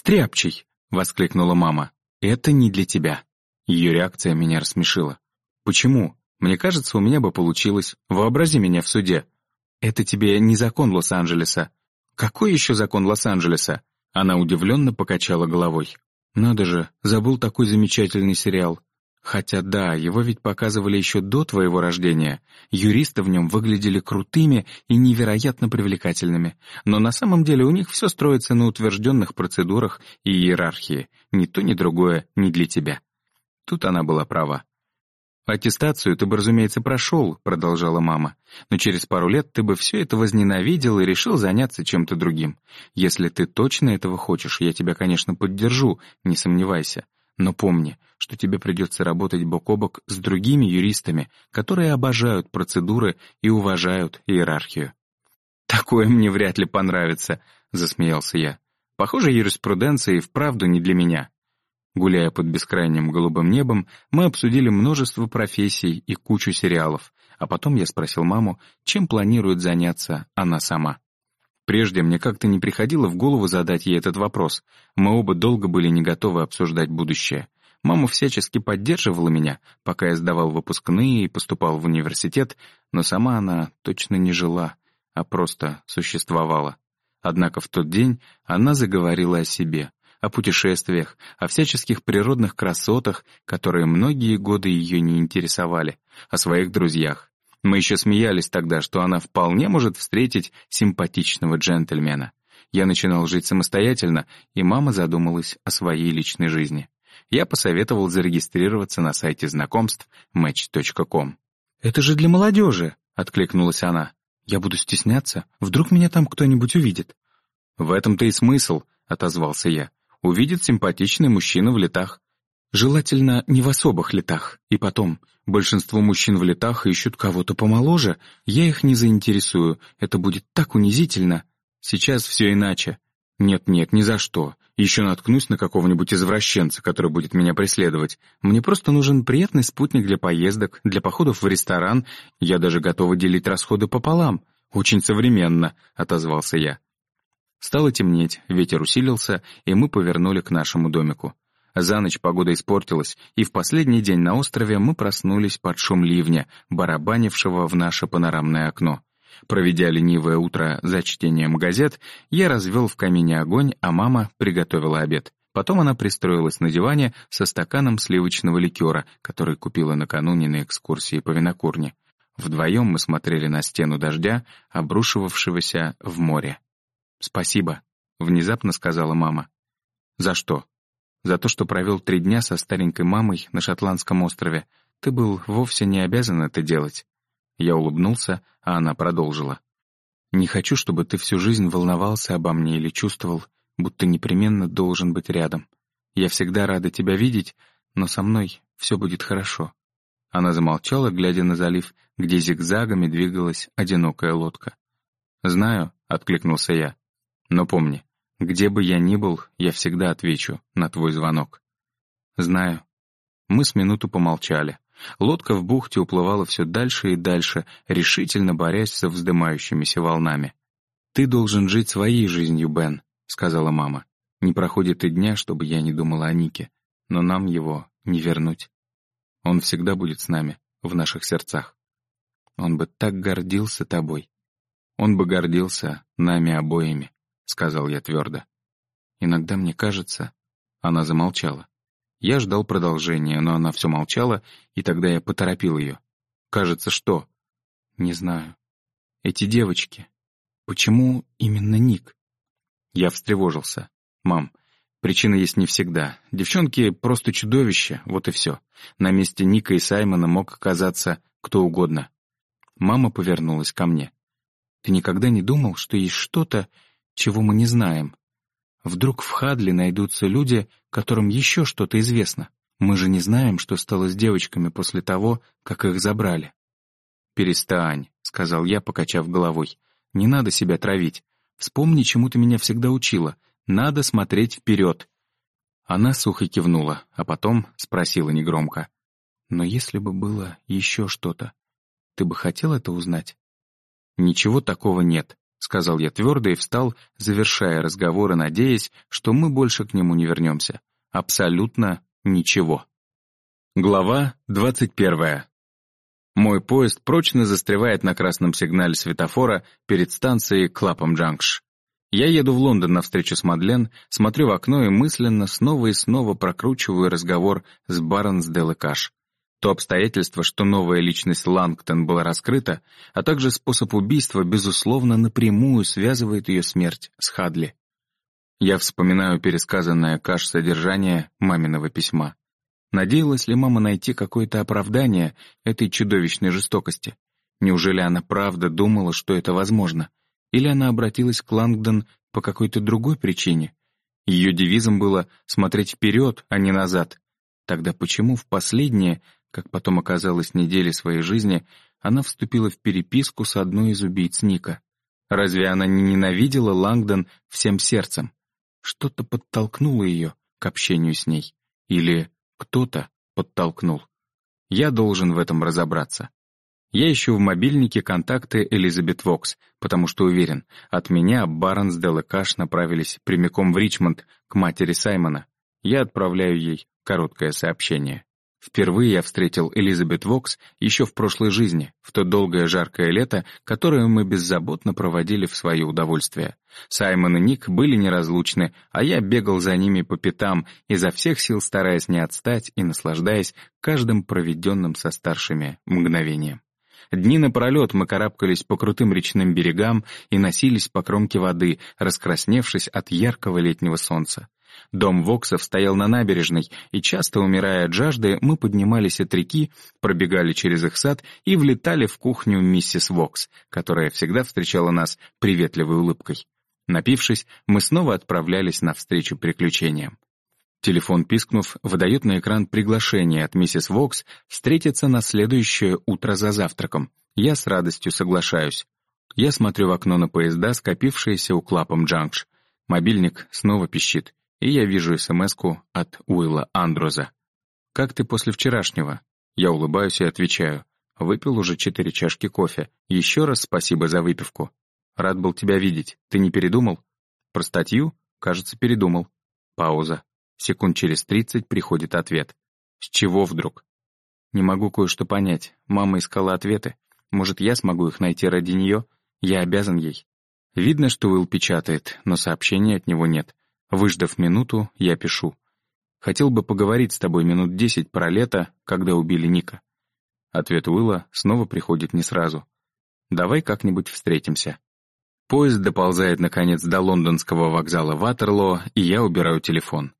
«Стряпчий!» — воскликнула мама. «Это не для тебя». Ее реакция меня рассмешила. «Почему? Мне кажется, у меня бы получилось. Вообрази меня в суде». «Это тебе не закон Лос-Анджелеса». «Какой еще закон Лос-Анджелеса?» Она удивленно покачала головой. «Надо же, забыл такой замечательный сериал. Хотя да, его ведь показывали еще до твоего рождения. Юристы в нем выглядели крутыми и невероятно привлекательными. Но на самом деле у них все строится на утвержденных процедурах и иерархии. Ни то, ни другое не для тебя. Тут она была права. «Аттестацию ты бы, разумеется, прошел», — продолжала мама. «Но через пару лет ты бы все это возненавидел и решил заняться чем-то другим. Если ты точно этого хочешь, я тебя, конечно, поддержу, не сомневайся. Но помни, что тебе придется работать бок о бок с другими юристами, которые обожают процедуры и уважают иерархию. «Такое мне вряд ли понравится», — засмеялся я. «Похоже, юриспруденция и вправду не для меня». Гуляя под бескрайним голубым небом, мы обсудили множество профессий и кучу сериалов, а потом я спросил маму, чем планирует заняться она сама. Прежде мне как-то не приходило в голову задать ей этот вопрос. Мы оба долго были не готовы обсуждать будущее. Мама всячески поддерживала меня, пока я сдавал выпускные и поступал в университет, но сама она точно не жила, а просто существовала. Однако в тот день она заговорила о себе, о путешествиях, о всяческих природных красотах, которые многие годы ее не интересовали, о своих друзьях. Мы еще смеялись тогда, что она вполне может встретить симпатичного джентльмена. Я начинал жить самостоятельно, и мама задумалась о своей личной жизни. Я посоветовал зарегистрироваться на сайте знакомств match.com. «Это же для молодежи», — откликнулась она. «Я буду стесняться, вдруг меня там кто-нибудь увидит». «В этом-то и смысл», — отозвался я. «Увидит симпатичный мужчина в летах. Желательно не в особых летах. И потом, большинство мужчин в летах ищут кого-то помоложе. Я их не заинтересую. Это будет так унизительно. Сейчас все иначе. Нет-нет, ни за что. Еще наткнусь на какого-нибудь извращенца, который будет меня преследовать. Мне просто нужен приятный спутник для поездок, для походов в ресторан. Я даже готова делить расходы пополам. Очень современно, — отозвался я. Стало темнеть, ветер усилился, и мы повернули к нашему домику. За ночь погода испортилась, и в последний день на острове мы проснулись под шум ливня, барабанившего в наше панорамное окно. Проведя ленивое утро за чтением газет, я развел в камине огонь, а мама приготовила обед. Потом она пристроилась на диване со стаканом сливочного ликера, который купила накануне на экскурсии по винокурне. Вдвоем мы смотрели на стену дождя, обрушивавшегося в море. «Спасибо», — внезапно сказала мама. «За что?» За то, что провел три дня со старенькой мамой на Шотландском острове. Ты был вовсе не обязан это делать». Я улыбнулся, а она продолжила. «Не хочу, чтобы ты всю жизнь волновался обо мне или чувствовал, будто непременно должен быть рядом. Я всегда рада тебя видеть, но со мной все будет хорошо». Она замолчала, глядя на залив, где зигзагами двигалась одинокая лодка. «Знаю», — откликнулся я. «Но помни, где бы я ни был, я всегда отвечу на твой звонок. Знаю. Мы с минуту помолчали. Лодка в бухте уплывала все дальше и дальше, решительно борясь со вздымающимися волнами. «Ты должен жить своей жизнью, Бен», — сказала мама. «Не проходит и дня, чтобы я не думала о Нике, но нам его не вернуть. Он всегда будет с нами, в наших сердцах. Он бы так гордился тобой. Он бы гордился нами обоими» сказал я твердо. Иногда мне кажется... Она замолчала. Я ждал продолжения, но она все молчала, и тогда я поторопил ее. Кажется, что? Не знаю. Эти девочки. Почему именно Ник? Я встревожился. Мам, причина есть не всегда. Девчонки просто чудовища, вот и все. На месте Ника и Саймона мог оказаться кто угодно. Мама повернулась ко мне. Ты никогда не думал, что есть что-то, чего мы не знаем. Вдруг в Хадли найдутся люди, которым еще что-то известно. Мы же не знаем, что стало с девочками после того, как их забрали. «Перестань», — сказал я, покачав головой. «Не надо себя травить. Вспомни, чему ты меня всегда учила. Надо смотреть вперед». Она сухо кивнула, а потом спросила негромко. «Но если бы было еще что-то, ты бы хотел это узнать?» «Ничего такого нет», сказал я твердо и встал, завершая разговор и надеясь, что мы больше к нему не вернемся. Абсолютно ничего. Глава двадцать первая. Мой поезд прочно застревает на красном сигнале светофора перед станцией Клапом Джанкш. Я еду в Лондон на встречу с Мадлен, смотрю в окно и мысленно снова и снова прокручиваю разговор с Барнс де Лекаш. То обстоятельство, что новая личность Лангтон была раскрыта, а также способ убийства, безусловно, напрямую связывает ее смерть с Хадли. Я вспоминаю пересказанное Каш содержание маминого письма. Надеялась ли мама найти какое-то оправдание этой чудовищной жестокости? Неужели она правда думала, что это возможно? Или она обратилась к Лангдон по какой-то другой причине? Ее девизом было «смотреть вперед, а не назад». Тогда почему в последнее, как потом оказалось, недели своей жизни, она вступила в переписку с одной из убийц Ника? Разве она не ненавидела Лангдон всем сердцем? Что-то подтолкнуло ее к общению с ней. Или кто-то подтолкнул. Я должен в этом разобраться. Я ищу в мобильнике контакты Элизабет Вокс, потому что уверен, от меня Барнс де Лекаш направились прямиком в Ричмонд, к матери Саймона. Я отправляю ей короткое сообщение. Впервые я встретил Элизабет Вокс еще в прошлой жизни, в то долгое жаркое лето, которое мы беззаботно проводили в свое удовольствие. Саймон и Ник были неразлучны, а я бегал за ними по пятам, изо всех сил стараясь не отстать и наслаждаясь каждым проведенным со старшими мгновением. Дни напролет мы карабкались по крутым речным берегам и носились по кромке воды, раскрасневшись от яркого летнего солнца. Дом Воксов стоял на набережной, и часто, умирая от жажды, мы поднимались от реки, пробегали через их сад и влетали в кухню миссис Вокс, которая всегда встречала нас приветливой улыбкой. Напившись, мы снова отправлялись навстречу приключениям. Телефон, пискнув, выдает на экран приглашение от миссис Вокс встретиться на следующее утро за завтраком. Я с радостью соглашаюсь. Я смотрю в окно на поезда, скопившиеся у Клапом Джанкш. Мобильник снова пищит и я вижу смс от Уилла Андроза. «Как ты после вчерашнего?» Я улыбаюсь и отвечаю. «Выпил уже четыре чашки кофе. Еще раз спасибо за выпивку. Рад был тебя видеть. Ты не передумал?» «Про статью?» «Кажется, передумал». Пауза. Секунд через тридцать приходит ответ. «С чего вдруг?» «Не могу кое-что понять. Мама искала ответы. Может, я смогу их найти ради нее? Я обязан ей». Видно, что Уилл печатает, но сообщения от него нет. Выждав минуту, я пишу. Хотел бы поговорить с тобой минут десять про лето, когда убили Ника. Ответ Уилла снова приходит не сразу. Давай как-нибудь встретимся. Поезд доползает, наконец, до лондонского вокзала Ватерлоо, и я убираю телефон.